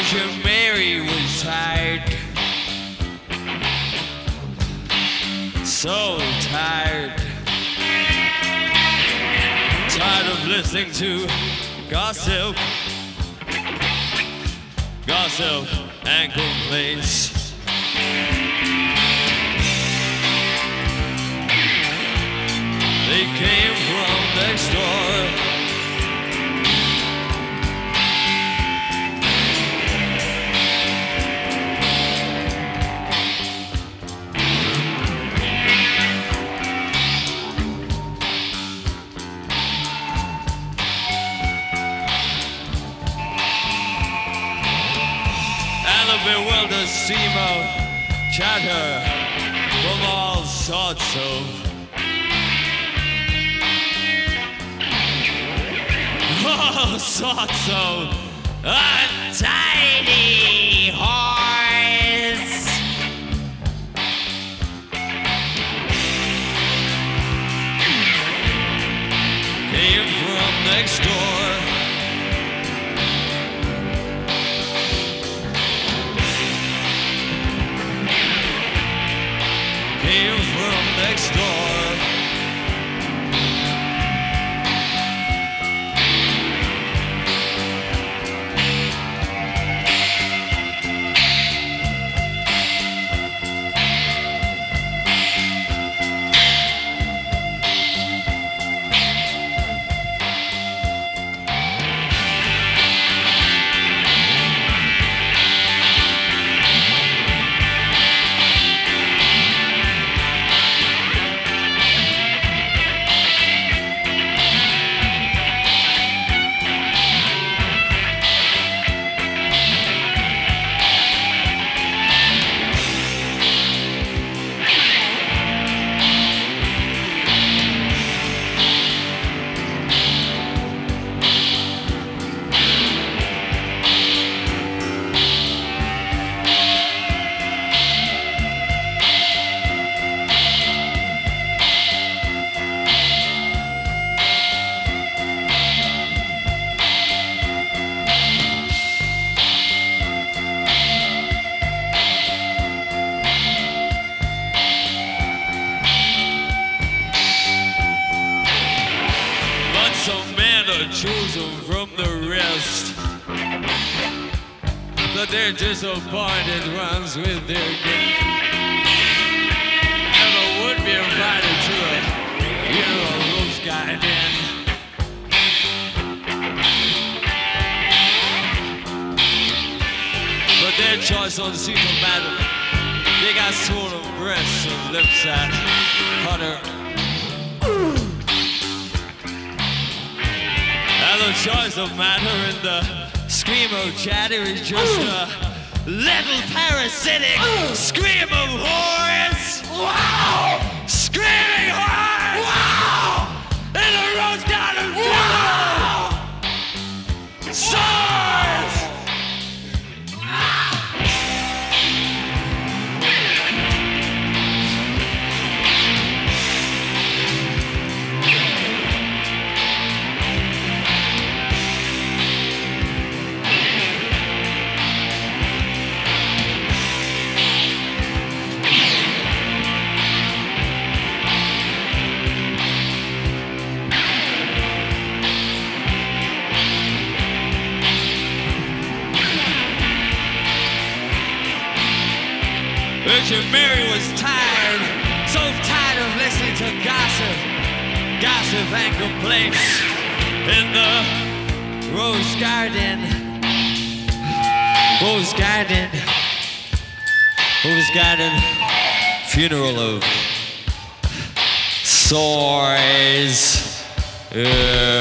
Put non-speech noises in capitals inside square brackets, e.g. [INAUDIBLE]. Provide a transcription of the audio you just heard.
Virgin Mary was tired. So tired. Tired of listening to gossip. Gossip and complaints. And the bewildered steamer chatter from all sorts of [LAUGHS] all sorts of uh, untidy hearts. Came from next door. Chosen from the rest. But their disappointed ones with their guest. Never would be invited to a funeral rose garden. But their choice seem to matter. They got swollen breasts and lips that putter. The choice of matter in the scream of chatter is just a little parasitic scream of horrors. Wow! Mary was tired, so tired of listening to gossip, gossip and complaints in the rose garden. Rose garden. Rose garden. Funeral of sores. Yes. Uh,